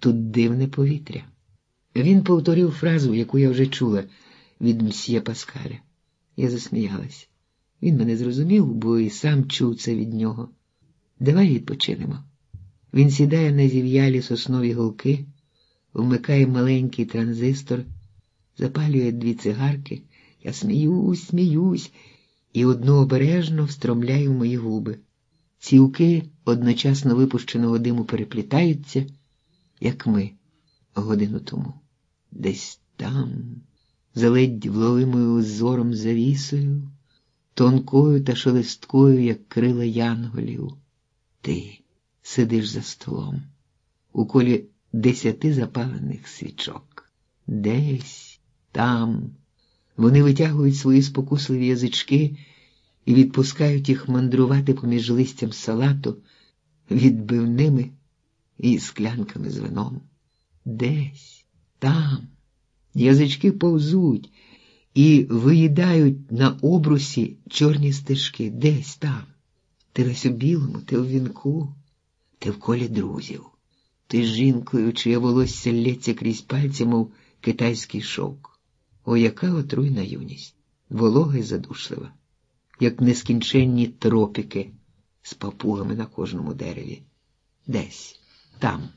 тут дивне повітря. Він повторив фразу, яку я вже чула від мсьє Паскаля. Я засміялась. Він мене зрозумів, бо і сам чув це від нього. Давай відпочинемо. Він сідає на зів'ялі соснові голки, вмикає маленький транзистор, запалює дві цигарки. Я сміюсь, сміюсь, і одну обережно встромляю в мої губи. Цівки одночасно випущеного диму переплітаються, як ми годину тому. Десь там, за ледь вловимою зором завісою, тонкою та шелесткою, як крила янголів, ти сидиш за столом у колі десяти запалених свічок. Десь там вони витягують свої спокусливі язички і відпускають їх мандрувати поміж листям салату відбивними і склянками з вином. Десь там язички повзуть і виїдають на обрусі чорні стежки. Десь там. Ти весь у білому, ти у вінку, ти в колі друзів. Ти жінкою, чиє волосся лється крізь пальці, мов китайський шовк. О, яка отруйна юність, волога й задушлива, як нескінченні тропіки з папугами на кожному дереві. Десь там.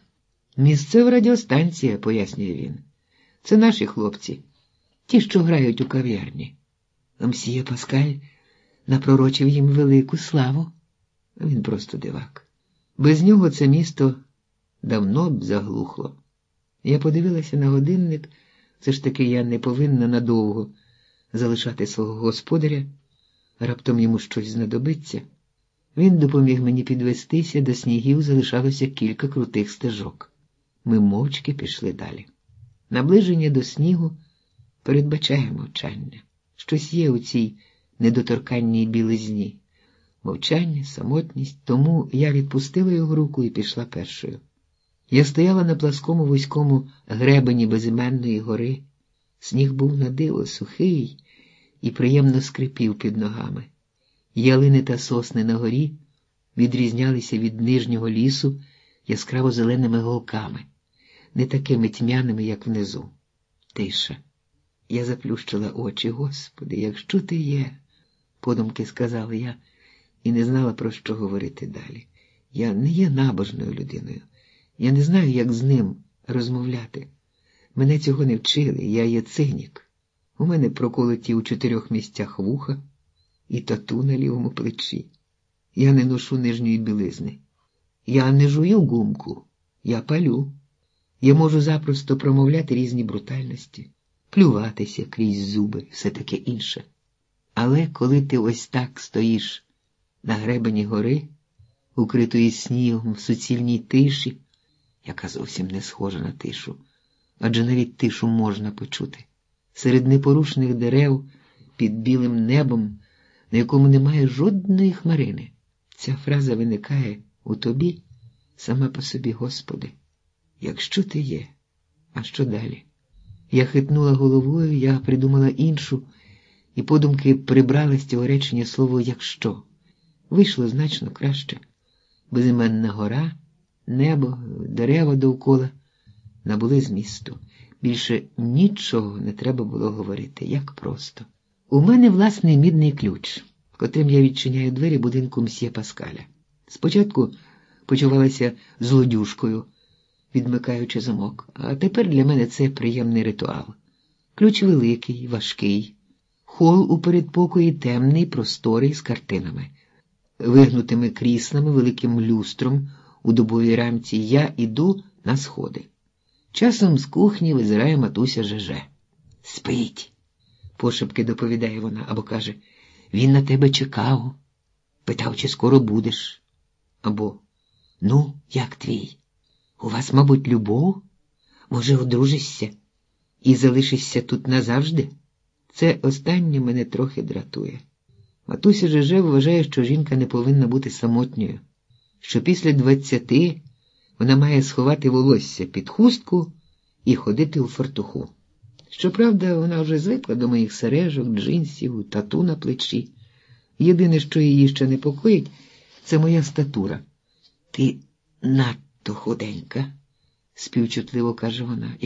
Місцева радіостанція, пояснює він. Це наші хлопці, ті, що грають у кав'ярні. Мсьє Паскаль напророчив їм велику славу. Він просто дивак. Без нього це місто давно б заглухло. Я подивилася на годинник, все ж таки я не повинна надовго залишати свого господаря, раптом йому щось знадобиться. Він допоміг мені підвестися, до снігів залишалося кілька крутих стежок. Ми мовчки пішли далі. Наближення до снігу передбачає мовчання. Щось є у цій недоторканній білизні. Мовчання, самотність, тому я відпустила його руку і пішла першою. Я стояла на пласкому вузькому гребені безіменної гори. Сніг був на диво сухий і приємно скрипів під ногами. Ялини та сосни на горі відрізнялися від нижнього лісу яскраво зеленими голками, не такими тьмяними, як внизу. Тиша. Я заплющила очі, Господи, якщо ти є, подумки сказала я, і не знала, про що говорити далі. Я не є набожною людиною. Я не знаю, як з ним розмовляти. Мене цього не вчили, я є цинік. У мене проколоті у чотирьох місцях вуха і тату на лівому плечі. Я не ношу нижньої білизни. Я не жую гумку, я палю. Я можу запросто промовляти різні брутальності, плюватися крізь зуби, все таке інше. Але коли ти ось так стоїш на гребені гори, укритої снігом в суцільній тиші, яка зовсім не схожа на тишу, адже навіть тишу можна почути. Серед непорушних дерев під білим небом, на якому немає жодної хмарини. Ця фраза виникає у тобі сама по собі, Господи. Якщо ти є, а що далі? Я хитнула головою, я придумала іншу, і подумки прибрала з цього речення слово якщо. Вийшло значно краще. Безіменна гора небо, дерева довкола набули змісту. Більше нічого не треба було говорити, як просто. У мене власний мідний ключ, котрим я відчиняю двері будинку мсьє Паскаля. Спочатку почувалася злодюшкою, відмикаючи замок, а тепер для мене це приємний ритуал. Ключ великий, важкий, хол у передпокої темний, просторий з картинами, вигнутими кріслами, великим люстром у дубовій рамці я іду на сходи. Часом з кухні визирає матуся Жеже. Спить, пошепки доповідає вона або каже, він на тебе чекав, питав, чи скоро будеш. Або Ну, як твій? У вас, мабуть, любов? Може, одружишся і залишишся тут назавжди? Це останнє мене трохи дратує. Матуся Жеже вважає, що жінка не повинна бути самотньою що після двадцяти вона має сховати волосся під хустку і ходити у фартуху. Щоправда, вона вже звикла до моїх сережок, джинсів, тату на плечі. Єдине, що її ще непокоїть, це моя статура. Ти надто худенька, співчутливо каже вона.